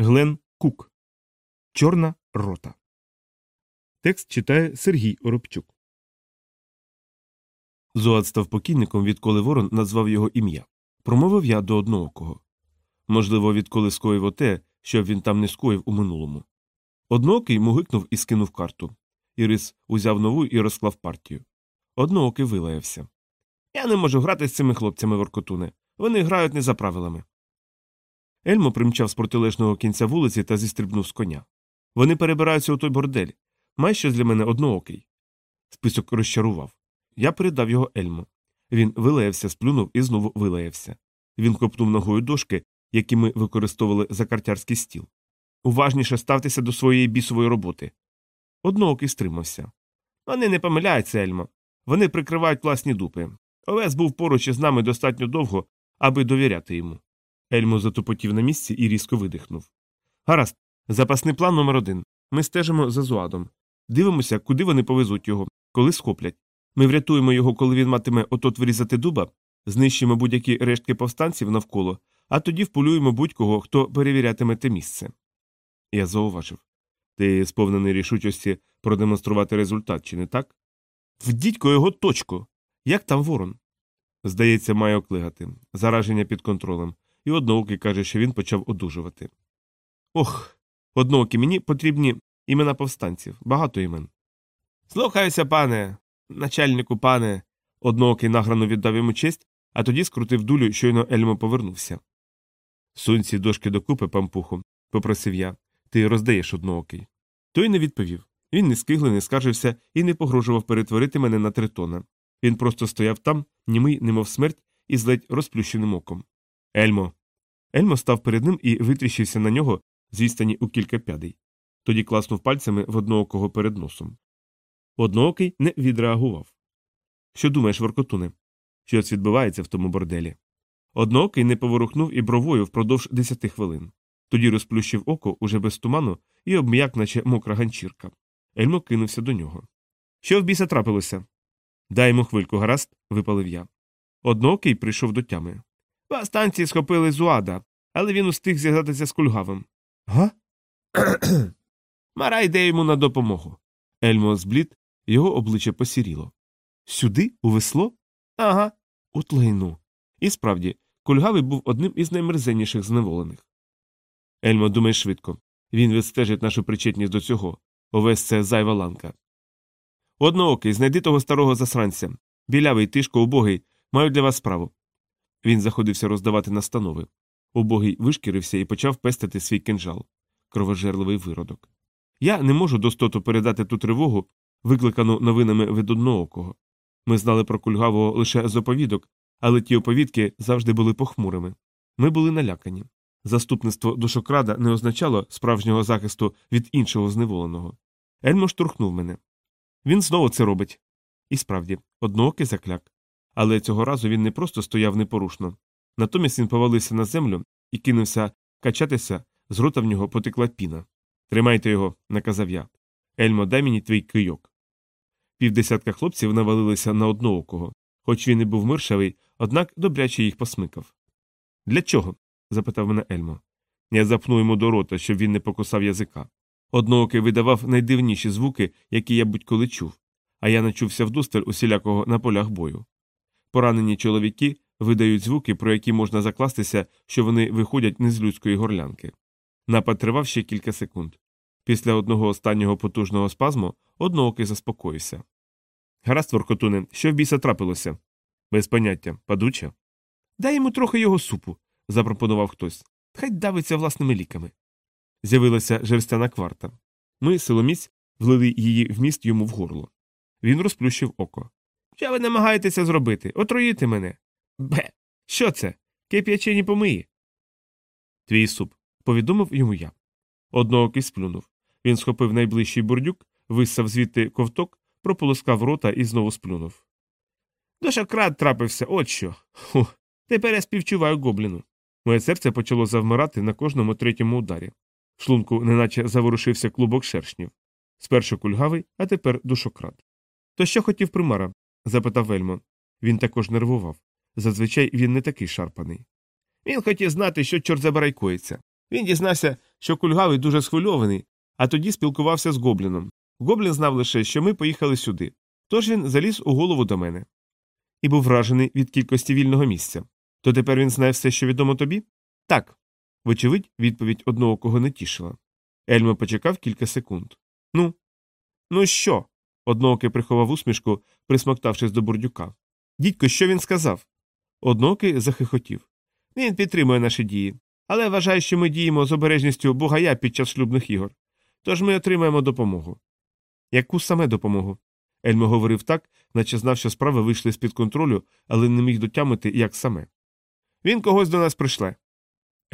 Глен Кук. Чорна рота. Текст читає Сергій Оробчук. Зоат став покійником, відколи ворон назвав його ім'я. Промовив я до одноокого. Можливо, відколи скоїв оте, що він там не скоїв у минулому. Одноокий мугикнув і скинув карту. Ірис узяв нову і розклав партію. Одноокий вилаявся. Я не можу грати з цими хлопцями воркотуне. Вони грають не за правилами. Ельмо примчав з протилежного кінця вулиці та зістрибнув з коня. Вони перебираються у той бордель. Май щось для мене одноокий. Список розчарував. Я передав його Ельмо. Він вилаявся, сплюнув і знову вилаявся. Він копнув ногою дошки, які ми використовували за картярський стіл. Уважніше ставтеся до своєї бісової роботи. Одноокий стримався. Вони не помиляються, Ельмо. Вони прикривають власні дупи. Овес був поруч із нами достатньо довго, аби довіряти йому. Ельмо затупотів на місці і різко видихнув. Гаразд, запасний план номер один. Ми стежимо за зуадом. Дивимося, куди вони повезуть його, коли схоплять. Ми врятуємо його, коли він матиме отот вирізати дуба, знищимо будь-які рештки повстанців навколо, а тоді вполюємо будь-кого, хто перевірятиме те місце. Я зауважив. Ти сповнений рішучості продемонструвати результат, чи не так? Вдітько його точку. Як там ворон? Здається, має оклигати. Зараження під контролем, і одноокий каже, що він почав одужувати. Ох, одноокі, мені потрібні імена повстанців, багато імен. Слухаюся, пане, начальнику, пане. Одноокий награно віддав йому честь, а тоді скрутив дулю, щойно Ельмо повернувся. Сунь ці дошки докупи, пампуху, попросив я. Ти роздаєш одноокий. Той не відповів. Він не скиглий, не скаржився і не погрожував перетворити мене на тритона. Він просто стояв там, німий, немов смерть, із ледь розплющеним оком. Ельмо. Ельмо став перед ним і витріщився на нього з відстані у кілька п'ядей. Тоді класнув пальцями в одноокого перед носом. Одноокий не відреагував. Що думаєш, Воркотуне? Щось відбувається в тому борделі. Одноокий не поворухнув і бровою впродовж десяти хвилин. Тоді розплющив око уже без туману і обм'як, наче мокра ганчірка. Ельмо кинувся до нього. Що в біса трапилося? Дай йому хвильку, гаразд, випалив я. Одноокий прийшов до тями. Повстанці схопили зуада, але він устиг зв'язатися з кульгавим. Га? Мара йде йому на допомогу. Ельмо зблід, його обличчя посіріло. Сюди, у весло? Ага. От лайну. І справді, кульгавий був одним із наймерзенніших зневолених. Ельмо думає швидко. Він відстежить нашу причетність до цього. Овесь це зайва ланка. Одноокий, знайди того старого засранця. Білявий, тишко, убогий, маю для вас справу. Він заходився роздавати настанови. Убогий вишкірився і почав пестити свій кинжал кровожерливий виродок. Я не можу достоту передати ту тривогу, викликану новинами від одноокого. Ми знали про кульгавого лише з оповідок, але ті оповідки завжди були похмурими. Ми були налякані. Заступництво душокрада не означало справжнього захисту від іншого зневоленого. Ельмо штурхнув мене. Він знову це робить. І справді, одноокий закляк. Але цього разу він не просто стояв непорушно. Натомість він повалився на землю і кинувся качатися, з рота в нього потекла піна. Тримайте його, наказав я. Ельмо, дай мені твій кийок. Півдесятка хлопців навалилися на одноокого. Хоч він і був миршавий, однак добряче їх посмикав. Для чого? запитав мене Ельмо. Я запнув йому до рота, щоб він не покусав язика. Одноокий видавав найдивніші звуки, які я будь-коли чув, а я начувся вдосталь усілякого на полях бою. Поранені чоловіки видають звуки, про які можна закластися, що вони виходять не з людської горлянки. Напад тривав ще кілька секунд. Після одного останнього потужного спазму одноокий заспокоївся. Гаразд, Воркотуне, що в біса трапилося? Без поняття, падуча. Дай йому трохи його супу, запропонував хтось. Хай давиться власними ліками. З'явилася жерстяна кварта. Ми, силоміць, влили її в міст йому в горло. Він розплющив око. Що ви намагаєтеся зробити? Отруїти мене. Бе. Що це? Кип'ячені помиї. Твій суп, повідомив йому я. Одноокий сплюнув. Він схопив найближчий бурдюк, виссав звідти ковток, прополоскав рота і знову сплюнув. Дошократ трапився, от що. Хух, тепер я співчуваю гобліну. Моє серце почало завмирати на кожному третьому ударі. В шлунку неначе заворушився клубок шершнів. Спершу кульгавий, а тепер душократ. То що хотів примара? Запитав Вельмо. Він також нервував. Зазвичай він не такий шарпаний. Він хотів знати, що чорт забарайкується. Він дізнався, що кульгавий дуже схвильований, а тоді спілкувався з гобліном. Гоблін знав лише, що ми поїхали сюди. Тож він заліз у голову до мене. І був вражений від кількості вільного місця. То тепер він знає все, що відомо тобі? Так. Вочевидь, відповідь одного кого не тішила. Ельмо почекав кілька секунд. Ну, ну що? Одноокий приховав усмішку, присмоктавшись до бурдюка. Дідько, що він сказав? Одноокий захихотів. Він підтримує наші дії, але вважає, що ми діємо з обережністю бугая під час шлюбних ігор. Тож ми отримаємо допомогу. Яку саме допомогу? Ельмо говорив так, наче знав, що справи вийшли з під контролю, але не міг дотямити, як саме. Він когось до нас прийшле.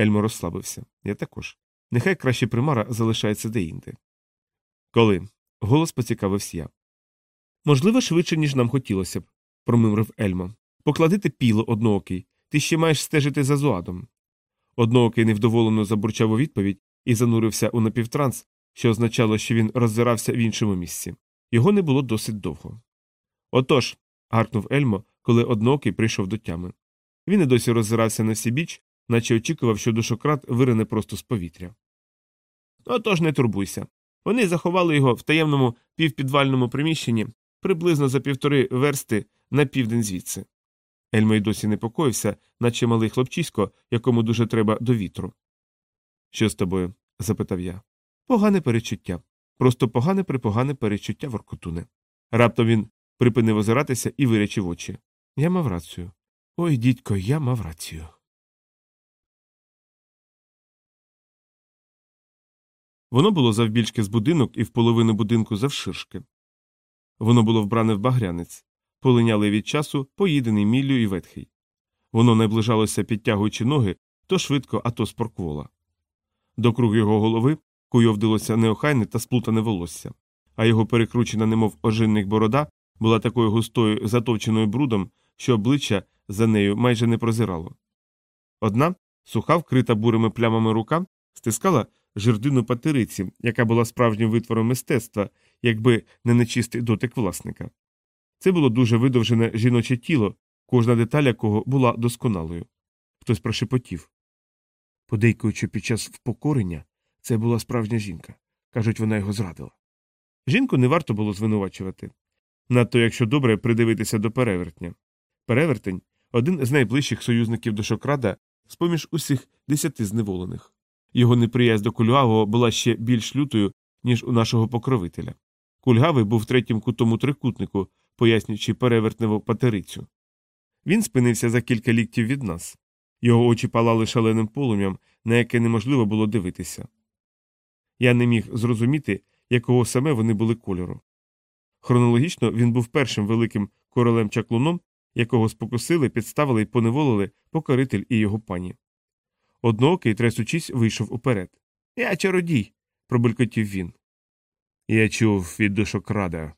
Ельмо розслабився. Я також. Нехай краще примара залишається деінде. Коли? Голос поцікавився я. Можливо, швидше, ніж нам хотілося б, промимрив Ельмо. Покладите піло одноокий, ти ще маєш стежити за зуадом. Одноокий невдоволено забурчав у відповідь і занурився у напівтранс, що означало, що він роззирався в іншому місці. Його не було досить довго. Отож. гаркнув Ельмо, коли одноокий прийшов до тями. Він і досі роззирався на всі біч, наче очікував, що душократ вирине просто з повітря. Отож не турбуйся. Вони заховали його в таємному півпідвальному приміщенні приблизно за півтори версти на південь звідси. Ельмо й досі непокоївся, наче малий хлопчисько, якому дуже треба до вітру. Що з тобою? запитав я. Погане перечуття. Просто погане припогане перечуття воркотуне. Раптом він припинив озиратися і вирячив очі. Я мав рацію. Ой, дідько, я мав рацію. Воно було завбільшки з будинок і в половину будинку завширшки. Воно було вбране в багрянець, полиняли від часу, поїдений міллю і ветхий. Воно наближалося, підтягуючи ноги то швидко, а то спорквола. До круг його голови куйовдилося неохайне та сплутане волосся, а його перекручена, немов ожинник борода, була такою густою затовченою брудом, що обличчя за нею майже не прозирало. Одна, суха, вкрита бурими плямами рука, стискала жердину патериці, яка була справжнім витвором мистецтва, якби не нечистий дотик власника. Це було дуже видовжене жіноче тіло, кожна деталь якого була досконалою. Хтось прошепотів. Подейкуючи під час впокорення, це була справжня жінка. Кажуть, вона його зрадила. Жінку не варто було звинувачувати. Надто якщо добре придивитися до перевертня. Перевертень один з найближчих союзників до Шокрада з поміж усіх десяти зневолених. Його неприязнь до кульгавого була ще більш лютою, ніж у нашого покровителя. Кульгавий був третім кутом у трикутнику, пояснюючи перевертневу патерицю. Він спинився за кілька ліктів від нас. Його очі палали шаленим полум'ям, на яке неможливо було дивитися. Я не міг зрозуміти, якого саме вони були кольору. Хронологічно він був першим великим королем чаклуном, якого спокусили, підставили і поневолили покоритель і його пані. Одноокий, тресучись, вийшов уперед. Я чародій, пробулькотів він. Я чув від душокрада.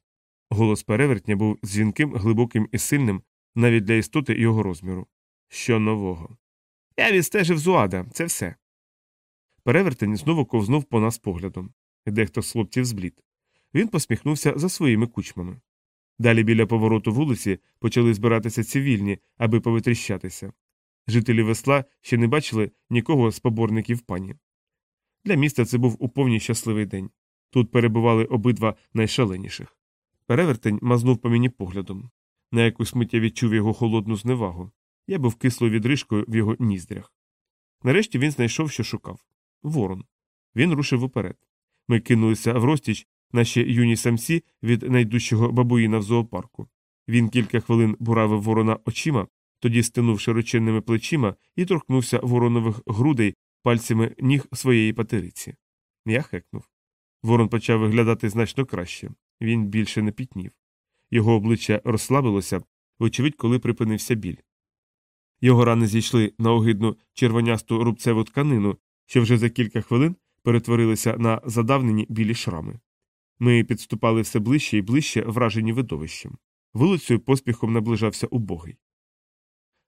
Голос перевертня був дзвінким, глибоким і сильним, навіть для істоти його розміру. Що нового? Я відстежив зуада, це все. Перевертень знову ковзнув по нас поглядом. Дехто з хлопців зблід. Він посміхнувся за своїми кучмами. Далі біля повороту вулиці почали збиратися цивільні, аби повитріщатися. Жителі весла ще не бачили нікого з поборників пані. Для міста це був у повній щасливий день. Тут перебували обидва найшаленіших. Перевертень мазнув по мені поглядом. На якусь мить я відчув його холодну зневагу. Я був кислою відрижкою в його ніздрях. Нарешті він знайшов, що шукав ворон. Він рушив уперед. Ми кинулися в розтіч, наші юні самці від найдужчого бабуїна в зоопарку. Він кілька хвилин буравив ворона очима, тоді стинув широченними плечима і торкнувся воронових грудей пальцями ніг своєї патериці. Я хекнув. Ворон почав виглядати значно краще. Він більше не пітнів. Його обличчя розслабилося, вочевидь, коли припинився біль. Його рани зійшли на огидну червонясту рубцеву тканину, що вже за кілька хвилин перетворилися на задавнені білі шрами. Ми підступали все ближче і ближче, вражені видовищем. Вулицею поспіхом наближався убогий.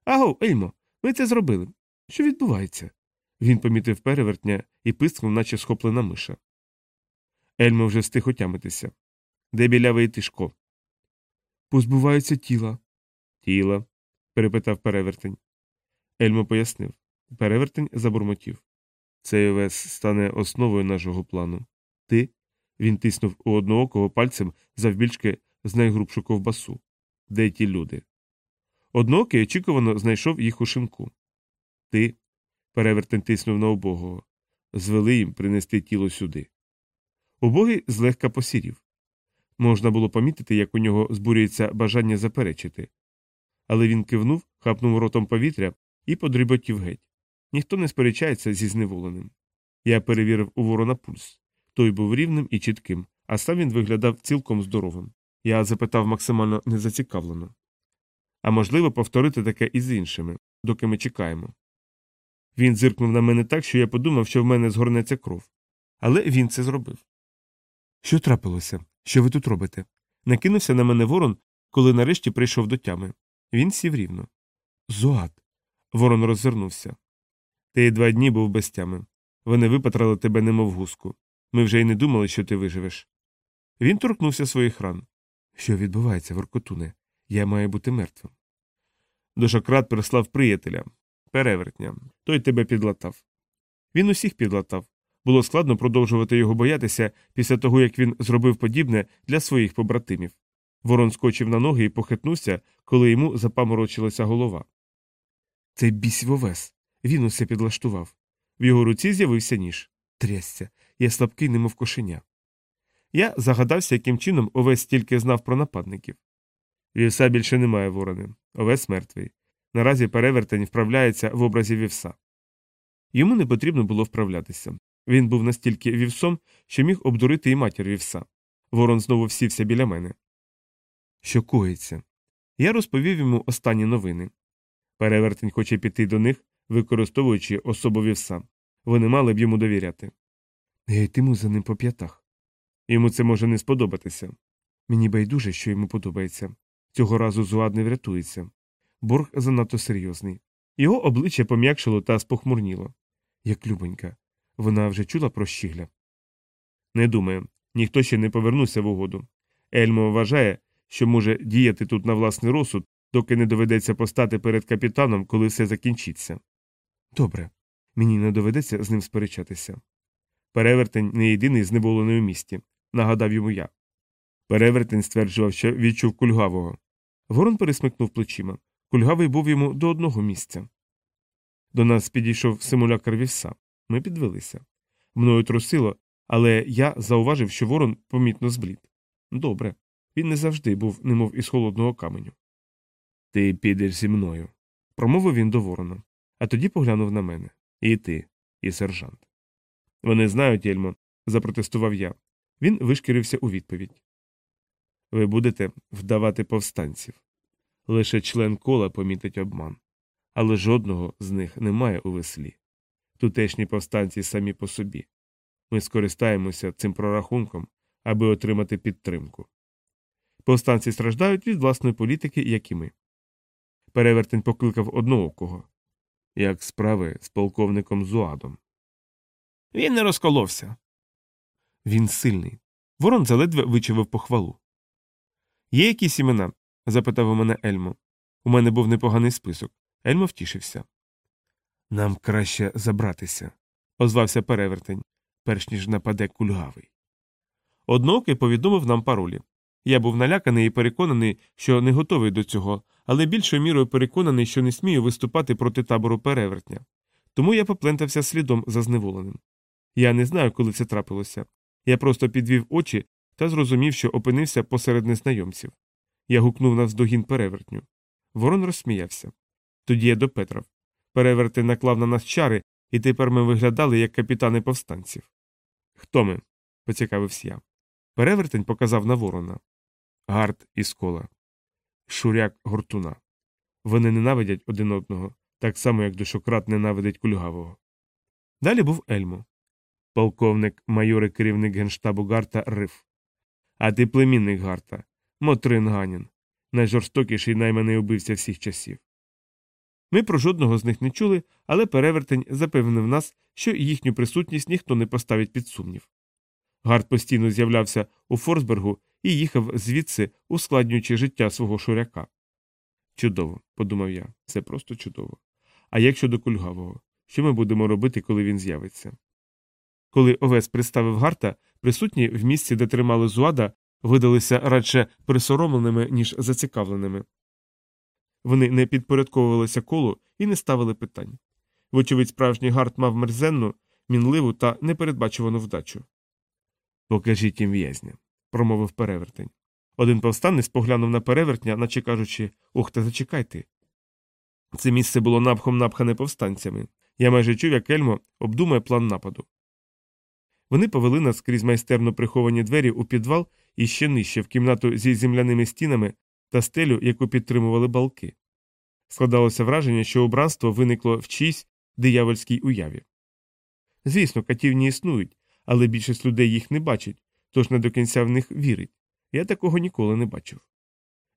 Аго, Ельмо, ми це зробили. Що відбувається? Він помітив перевертня і пискнув, наче схоплена миша. Ельмо вже встиг отямитися. Де білявий тишко? Позбуваються тіла. Тіла? перепитав перевертень. Ельмо пояснив. Перевертень забурмотів. Цей овес стане основою нашого плану. Ти? Він тиснув у одноокого пальцем завбільшки з найгрубшу ковбасу. Де ті люди? Одноокий очікувано знайшов їх у шинку. Ти. Перевертень тиснув на обогого. Звели їм принести тіло сюди. Убогий злегка посірів. Можна було помітити, як у нього збурюється бажання заперечити. Але він кивнув, хапнув ротом повітря і подріботів геть. Ніхто не сперечається зі зневоленим. Я перевірив у ворона пульс. Той був рівним і чітким, а сам він виглядав цілком здоровим. Я запитав максимально незацікавлено. А можливо, повторити таке і з іншими, доки ми чекаємо. Він зиркнув на мене так, що я подумав, що в мене згорнеться кров. Але він це зробив. Що трапилося? Що ви тут робите? Накинувся на мене ворон, коли нарешті прийшов до тями. Він сів рівно. Зоат. Ворон роззирнувся. Ти два дні був без тями. Вони випатрали тебе, немов гуску. Ми вже й не думали, що ти виживеш. Він торкнувся своїх ран. Що відбувається, Воркотуне? Я маю бути мертвим. Дошократ прислав приятеля, перевертня. Той тебе підлатав. Він усіх підлатав. Було складно продовжувати його боятися після того, як він зробив подібне для своїх побратимів. Ворон скочив на ноги і похитнувся, коли йому запаморочилася голова. Це бісь вовес. Він усе підлаштував. В його руці з'явився ніж. Трясся, я слабкий, немов кошеня. Я загадався, яким чином овес тільки знав про нападників. Вівса більше немає ворони. Овес мертвий. Наразі перевертень вправляється в образі вівса. Йому не потрібно було вправлятися. Він був настільки вівсом, що міг обдурити і матір вівса. Ворон знову всівся біля мене. Що коїться? Я розповів йому останні новини. Перевертень хоче піти до них, використовуючи особу вівса. Вони мали б йому довіряти. Я йтиму за ним по п'ятах. Йому це може не сподобатися. Мені байдуже, що йому подобається. Цього разу Зуад не врятується. Борг занадто серйозний. Його обличчя пом'якшило та спохмурніло. Як любонька. Вона вже чула про щігля? Не думаю. Ніхто ще не повернувся в угоду. Ельмо вважає, що може діяти тут на власний розсуд, доки не доведеться постати перед капітаном, коли все закінчиться. Добре, мені не доведеться з ним сперечатися. Перевертень не єдиний зневолений у місті, нагадав йому я. Перевертень стверджував, що відчув кульгавого. Ворон пересмикнув плечима. Кульгавий був йому до одного місця. До нас підійшов симулякар вівса. Ми підвелися. Мною трусило, але я зауважив, що ворон помітно зблід. Добре. Він не завжди був, немов із холодного каменю. Ти підеш зі мною, промовив він до ворона, а тоді поглянув на мене. І ти, і сержант. Вони знають, Ельмо, запротестував я. Він вишкірився у відповідь. Ви будете вдавати повстанців. Лише член кола помітить обман, але жодного з них немає у веслі. Тутешні повстанці самі по собі. Ми скористаємося цим прорахунком, аби отримати підтримку. Повстанці страждають від власної політики, як і ми. Перевертень покликав одноокого. Як справи з полковником Зуадом. Він не розколовся. Він сильний. Ворон заледве вичавив похвалу. Є якісь імена? запитав у мене Ельмо. У мене був непоганий список. Ельмо втішився. Нам краще забратися, озвався перевертень, перш ніж нападе кульгавий. Одноокий повідомив нам паролі. Я був наляканий і переконаний, що не готовий до цього, але більшою мірою переконаний, що не смію виступати проти табору перевертня. Тому я поплентався слідом за зневоленим. Я не знаю, коли це трапилося. Я просто підвів очі та зрозумів, що опинився посеред незнайомців. Я гукнув навздогін перевертню. Ворон розсміявся. Тоді я допетрав. Перевертень наклав на нас чари, і тепер ми виглядали як капітани повстанців. Хто ми? поцікавився я. Перевертень показав на ворона. Гард і скола. Шуряк гуртуна. Вони ненавидять один одного, так само, як душократ ненавидить кульгавого. Далі був Ельмо. Полковник майор і керівник генштабу Гарта Риф. А ти племінник Гарта, Мотрин Ганін, найжорстокіший найманий убивця всіх часів. Ми про жодного з них не чули, але перевертень запевнив нас, що їхню присутність ніхто не поставить під сумнів. Гард постійно з'являвся у Форсбергу і їхав звідси, ускладнюючи життя свого шуряка. Чудово, подумав я, це просто чудово. А як щодо кульгавого? що ми будемо робити, коли він з'явиться. Коли Овес представив Гарта, присутні в місці, де тримали зуада, видалися радше присоромленими, ніж зацікавленими. Вони не підпорядковувалися колу і не ставили питань. Вочевидь, справжній гарт мав мерзенну, мінливу та непередбачувану вдачу. Покажіть їм в'язня, промовив перевертень. Один повстанець поглянув на перевертня, наче кажучи Ох, та зачекайте. Це місце було напхом напхане повстанцями. Я майже чув, як Ельмо обдумує план нападу. Вони повели нас крізь майстерно приховані двері у підвал і ще нижче в кімнату зі земляними стінами та стелю, яку підтримували балки. Складалося враження, що убранство виникло в чийсь диявольській уяві. Звісно, катівні існують, але більшість людей їх не бачить, тож не до кінця в них вірить. Я такого ніколи не бачив.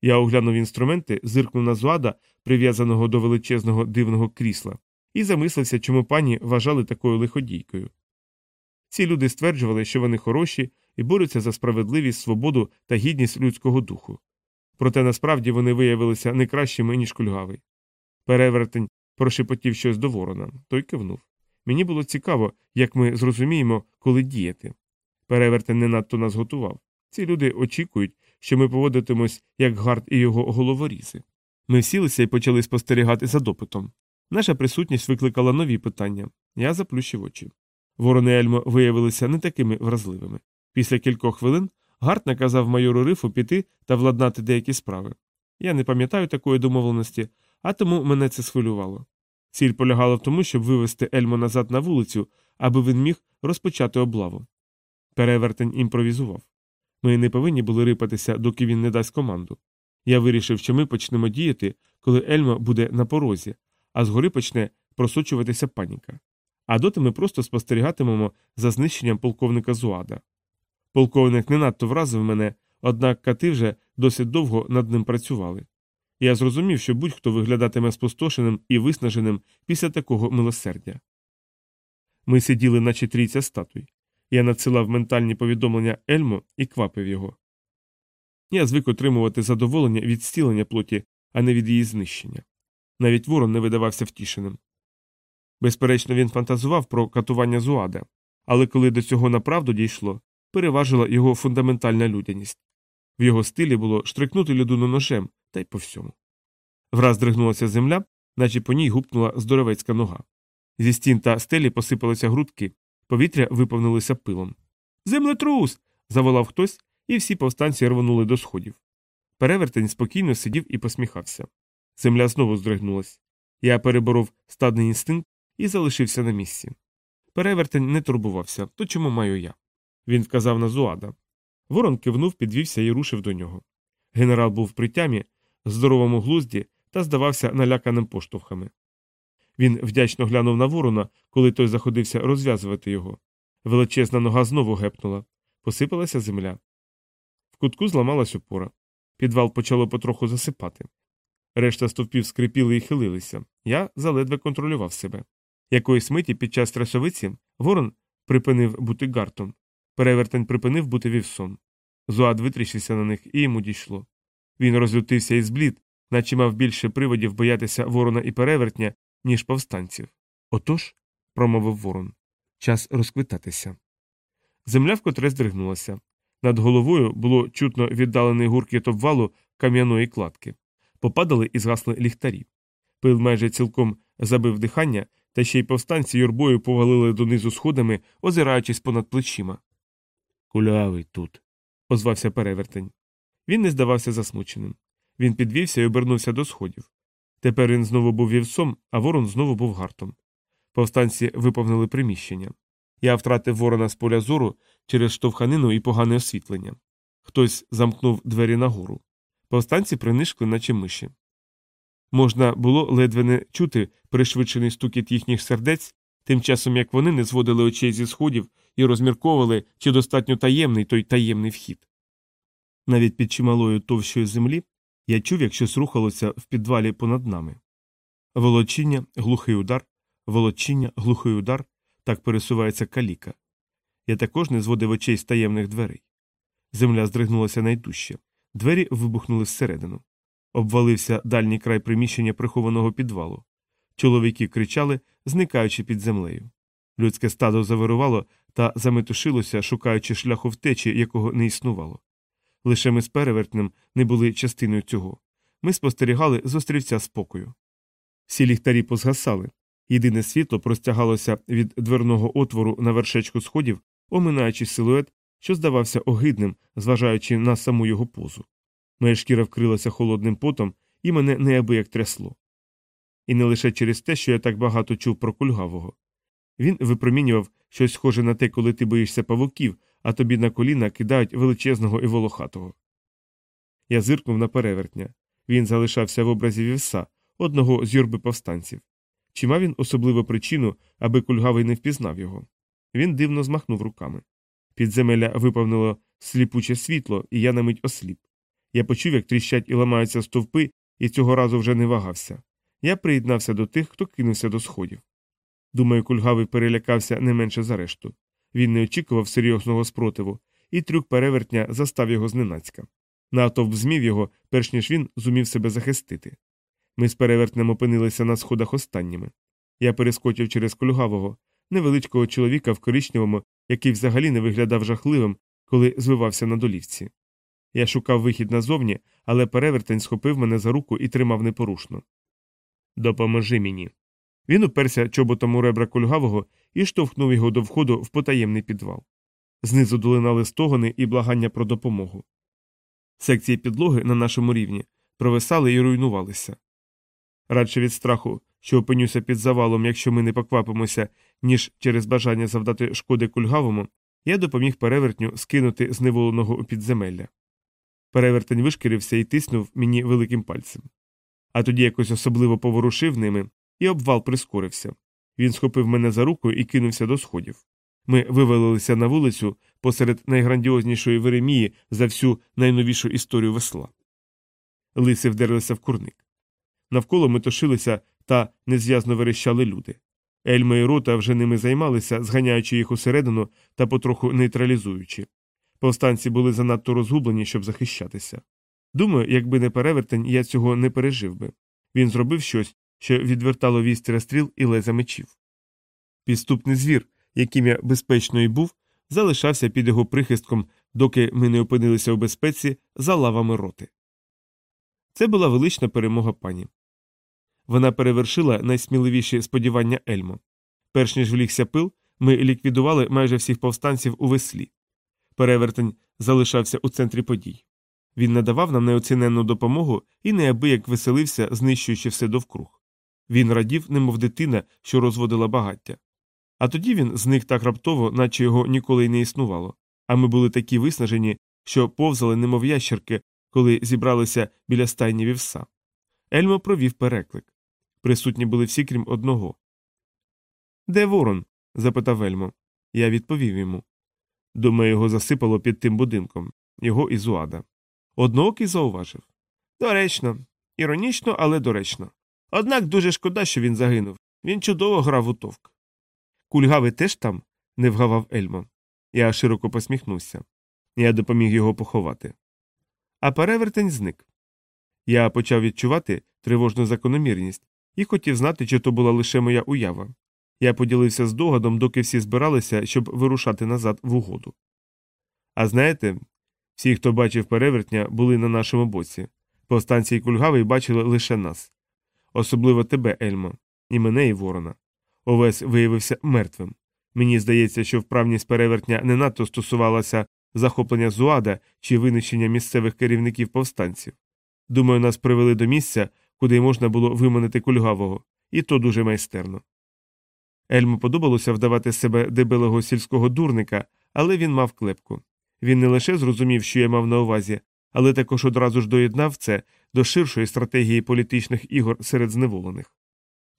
Я оглянув інструменти, зиркнув на зуада, прив'язаного до величезного дивного крісла, і замислився, чому пані вважали такою лиходійкою. Ці люди стверджували, що вони хороші і борються за справедливість, свободу та гідність людського духу. Проте насправді вони виявилися не кращими, ніж кульгавий. Перевертень прошепотів щось до ворона, той кивнув. Мені було цікаво, як ми зрозуміємо, коли діяти. Перевертень не надто нас готував. Ці люди очікують, що ми поводитимось, як гард і його головорізи. Ми сілися і почали спостерігати за допитом. Наша присутність викликала нові питання. Я заплющив очі. Ворони Ельмо виявилися не такими вразливими. Після кількох хвилин Гарт наказав майору рифу піти та владнати деякі справи. Я не пам'ятаю такої домовленості, а тому мене це схвилювало. Ціль полягала в тому, щоб вивести Ельмо назад на вулицю, аби він міг розпочати облаву. Перевертень імпровізував. Ми не повинні були рипатися, доки він не дасть команду. Я вирішив, що ми почнемо діяти, коли Ельмо буде на порозі, а згори почне просочуватися паніка. А доти ми просто спостерігатимемо за знищенням полковника Зуада. Полковник не надто вразив мене, однак кати вже досить довго над ним працювали. Я зрозумів, що будь-хто виглядатиме спустошеним і виснаженим після такого милосердя. Ми сиділи, наче трійця статуй. Я надсилав ментальні повідомлення Ельмо і квапив його. Я звик отримувати задоволення від стілення плоті, а не від її знищення. Навіть ворон не видавався втішеним. Безперечно, він фантазував про катування зуада, але коли до цього направду дійшло, переважила його фундаментальна людяність. В його стилі було штрикнути людину ножем та й по всьому. Враз дригнулася земля, наче по ній гупнула здоровецька нога. Зі стін та стелі посипалися грудки, повітря виповнилося пилом. Землетрус. заволав хтось, і всі повстанці рвонули до сходів. Перевертень спокійно сидів і посміхався. Земля знову здригнулась. Я переборов стадний інстинкт і залишився на місці. Перевертень не турбувався, то чому маю я? Він вказав на Зуада. Ворон кивнув, підвівся і рушив до нього. Генерал був при тямі, здоровому глузді та здавався наляканим поштовхами. Він вдячно глянув на ворона, коли той заходився розв'язувати його. Величезна нога знову гепнула, посипалася земля. В кутку зламалась опора. Підвал почало потроху засипати. Решта стовпів скрипіли і хилилися. Я заледве контролював себе. Якоїсь миті під час трасовиці ворон припинив бути гартом. Перевертень припинив бути вівсом. Зуад витріщився на них, і йому дійшло. Він розлютився і зблід, наче мав більше приводів боятися ворона і перевертня, ніж повстанців. Отож, промовив ворон, час розквитатися. Земля вкотре здригнулася. Над головою було чутно віддалений гуркіт обвалу кам'яної кладки. Попадали і згасли ліхтарі. Пил майже цілком забив дихання, та ще й повстанці юрбою повалили донизу сходами, озираючись понад плечима. Кулявий тут, озвався перевертень. Він не здавався засмученим. Він підвівся і обернувся до сходів. Тепер він знову був вівсом, а ворон знову був гартом. Повстанці виповнили приміщення. Я втратив ворона з поля зору через штовханину і погане освітлення. Хтось замкнув двері нагору. Повстанці принишкли, наче миші. Можна було ледве не чути пришвидшений стукіт їхніх сердець, тим часом як вони не зводили очей зі сходів і розмірковували, чи достатньо таємний той таємний вхід. Навіть під чималою товщою землі я чув, як щось рухалося в підвалі понад нами. Волочіння, глухий удар, волочіння, глухий удар так пересувається каліка. Я також не зводив очей з таємних дверей. Земля здригнулася найдужче. Двері вибухнули зсередину. Обвалився дальній край приміщення прихованого підвалу. Чоловіки кричали, зникаючи під землею. Людське стадо завирувало та заметушилося, шукаючи шляху втечі, якого не існувало. Лише ми з перевертнем не були частиною цього. Ми спостерігали з спокою. Всі ліхтарі позгасали. Єдине світло простягалося від дверного отвору на вершечку сходів, оминаючи силует, що здавався огидним, зважаючи на саму його позу. Моя шкіра вкрилася холодним потом, і мене неабияк трясло. І не лише через те, що я так багато чув про кульгавого. Він випромінював щось схоже на те, коли ти боїшся павуків, а тобі на коліна кидають величезного і волохатого. Я зиркнув на перевертня. Він залишався в образі вівса, одного з юрби повстанців. Чи мав він особливу причину, аби кульгавий не впізнав його? Він дивно змахнув руками. Підземелля виповнило сліпуче світло, і я на мить осліп. Я почув, як тріщать і ламаються стовпи, і цього разу вже не вагався. Я приєднався до тих, хто кинувся до сходів. Думаю, кульгавий перелякався не менше за решту. Він не очікував серйозного спротиву, і трюк перевертня застав його зненацька. Натовп змів його, перш ніж він зумів себе захистити. Ми з перевертнем опинилися на сходах останніми. Я перескочив через кульгавого, невеличкого чоловіка в коричневому, який взагалі не виглядав жахливим, коли звивався на долівці. Я шукав вихід назовні, але перевертень схопив мене за руку і тримав непорушно. Допоможи мені. Він уперся чоботом у ребра кульгавого і штовхнув його до входу в потаємний підвал. Знизу долинали стогони і благання про допомогу. Секції підлоги на нашому рівні провисали і руйнувалися. Радше від страху, що опинюся під завалом, якщо ми не поквапимося, ніж через бажання завдати шкоди кульгавому, я допоміг перевертню скинути зневоленого у підземелля. Перевертень вишкірився і тиснув мені великим пальцем. А тоді якось особливо поворушив ними, і обвал прискорився. Він схопив мене за руку і кинувся до сходів. Ми вивалилися на вулицю посеред найграндіознішої Веремії за всю найновішу історію весла. Лиси вдерлися в курник. Навколо метушилися та незв'язно верещали люди. Ельма і рота вже ними займалися, зганяючи їх усередину та потроху нейтралізуючи. Повстанці були занадто розгублені, щоб захищатися. Думаю, якби не перевертень, я цього не пережив би. Він зробив щось, що відвертало вістря стріл і леза мечів. Підступний звір, яким я безпечно і був, залишався під його прихистком, доки ми не опинилися у безпеці за лавами роти. Це була велична перемога пані. Вона перевершила найсміливіші сподівання Ельмо. Перш ніж влігся пил, ми ліквідували майже всіх повстанців у веслі. Перевертень залишався у центрі подій. Він надавав нам неоціненну допомогу і неабияк веселився, знищуючи все довкруг. Він радів, немов дитина, що розводила багаття. А тоді він зник так раптово, наче його ніколи й не існувало, а ми були такі виснажені, що повзали, немов ящерки, коли зібралися біля стайні вівса. Ельмо провів переклик. Присутні були всі, крім одного. Де ворон? запитав Ельмо. Я відповів йому. Думаю, його засипало під тим будинком, його і Зуада. Одноокий зауважив. Доречно, іронічно, але доречно. Однак дуже шкода, що він загинув. Він чудово грав у товк. Кульгави теж там? не вгавав Ельмо. Я широко посміхнувся. Я допоміг його поховати. А перевертень зник. Я почав відчувати тривожну закономірність і хотів знати, чи то була лише моя уява. Я поділився з догадом, доки всі збиралися, щоб вирушати назад в угоду. А знаєте, всі, хто бачив перевертня, були на нашому боці. Повстанці і кульгавий бачили лише нас. Особливо тебе, Ельмо, і мене, і ворона. Овес виявився мертвим. Мені здається, що вправність перевертня не надто стосувалася захоплення зуада чи винищення місцевих керівників повстанців. Думаю, нас привели до місця, куди можна було виманити кульгавого, і то дуже майстерно. Ельму подобалося вдавати себе дебелого сільського дурника, але він мав клепку. Він не лише зрозумів, що я мав на увазі, але також одразу ж доєднав це до ширшої стратегії політичних ігор серед зневолених.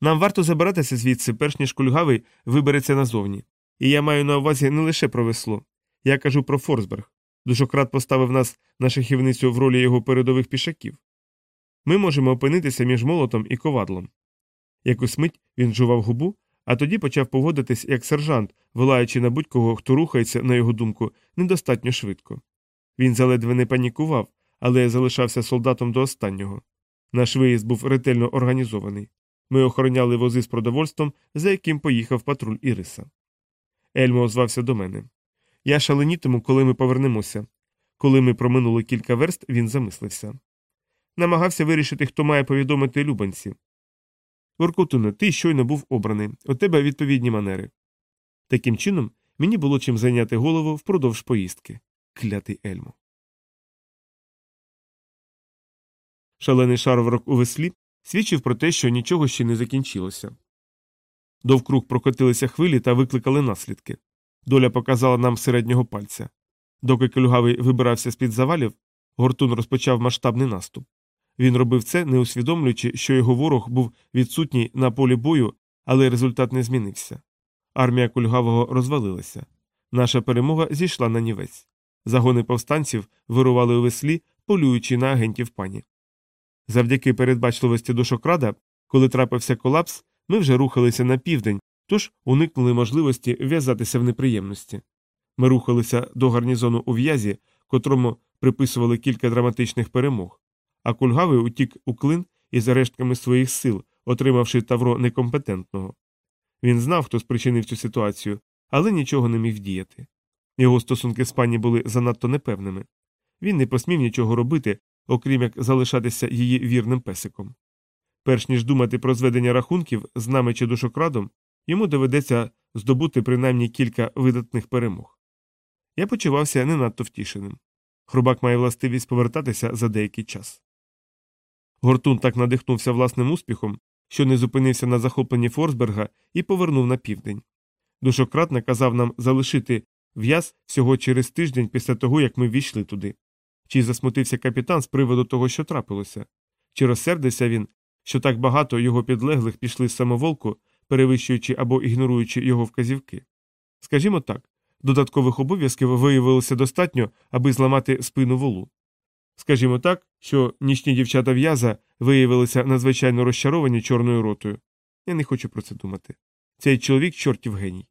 Нам варто забиратися звідси, перш ніж кульгавий вибереться назовні. І я маю на увазі не лише про весло. Я кажу про Форсберг. Душократ поставив нас на шахівницю в ролі його передових пішаків. Ми можемо опинитися між молотом і ковадлом. Якусь мить він жував губу, а тоді почав поводитись як сержант, волаючи на будь-кого, хто рухається, на його думку, недостатньо швидко. Він заледве не панікував, але я залишався солдатом до останнього. Наш виїзд був ретельно організований. Ми охороняли вози з продовольством, за яким поїхав патруль Іриса. Ельмо озвався до мене. Я шаленітиму, коли ми повернемося. Коли ми проминули кілька верст, він замислився. Намагався вирішити, хто має повідомити Любанці. Воркутуне, ти щойно був обраний, у тебе відповідні манери. Таким чином, мені було чим зайняти голову впродовж поїздки. Клятий Ельмо. Шалений шарворок у веслі свідчив про те, що нічого ще не закінчилося. Довкруг прокотилися хвилі та викликали наслідки. Доля показала нам середнього пальця. Доки кельгавий вибирався з під завалів, гортун розпочав масштабний наступ. Він робив це, не усвідомлюючи, що його ворог був відсутній на полі бою, але результат не змінився. Армія кульгавого розвалилася. Наша перемога зійшла на нівець. Загони повстанців вирували у веслі, полюючи на агентів пані. Завдяки передбачливості душокрада, коли трапився колапс, ми вже рухалися на південь, тож уникнули можливості в'язатися в неприємності. Ми рухалися до гарнізону у в'язі, котрому приписували кілька драматичних перемог, а кульгавий утік у клин із рештками своїх сил, отримавши тавро некомпетентного. Він знав, хто спричинив цю ситуацію, але нічого не міг вдіяти. Його стосунки з пані були занадто непевними. Він не посмів нічого робити, окрім як залишатися її вірним песиком. Перш ніж думати про зведення рахунків з нами чи душокрадом, йому доведеться здобути принаймні кілька видатних перемог. Я почувався не надто втішеним. Хрубак має властивість повертатися за деякий час. Гортун так надихнувся власним успіхом, що не зупинився на захопленні Форсберга і повернув на південь. Душократ наказав нам залишити в'яз всього через тиждень після того, як ми ввійшли туди. Чи засмутився капітан з приводу того, що трапилося? Чи розсердився він, що так багато його підлеглих пішли з самоволку, перевищуючи або ігноруючи його вказівки? Скажімо так, додаткових обов'язків виявилося достатньо, аби зламати спину волу. Скажімо так, що нічні дівчата в'яза виявилися надзвичайно розчаровані чорною ротою. Я не хочу про це думати. Цей чоловік чортів геній.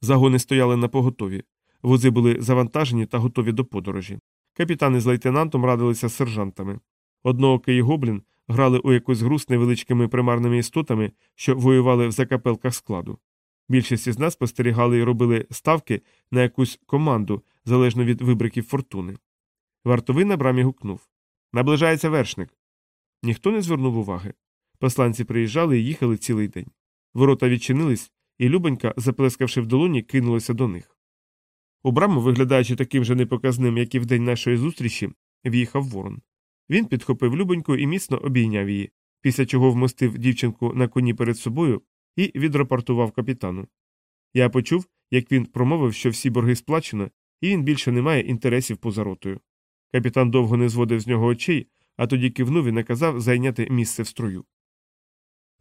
Загони стояли на поготові, вози були завантажені та готові до подорожі. Капітани з лейтенантом радилися з сержантами. Одноокий гоблін грали у якусь гру з невеличкими примарними істотами, що воювали в закапелках складу. Більшість із нас спостерігали і робили ставки на якусь команду, залежно від вибриків фортуни. Вартовий на брамі гукнув Наближається вершник. Ніхто не звернув уваги. Посланці приїжджали і їхали цілий день. Ворота відчинились, і Любонька, заплескавши в долоні, кинулася до них. У браму, виглядаючи таким же непоказним, як і в день нашої зустрічі, в'їхав ворон. Він підхопив Любоньку і міцно обійняв її, після чого вмостив дівчинку на коні перед собою і відрапортував капітану. Я почув, як він промовив, що всі борги сплачено, і він більше не має інтересів поза ротою. Капітан довго не зводив з нього очей, а тоді кивнув і наказав зайняти місце в строю.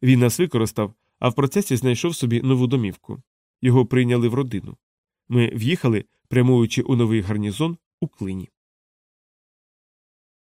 Він нас використав, а в процесі знайшов собі нову домівку. Його прийняли в родину. Ми в'їхали, прямуючи у новий гарнізон у клині.